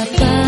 siapa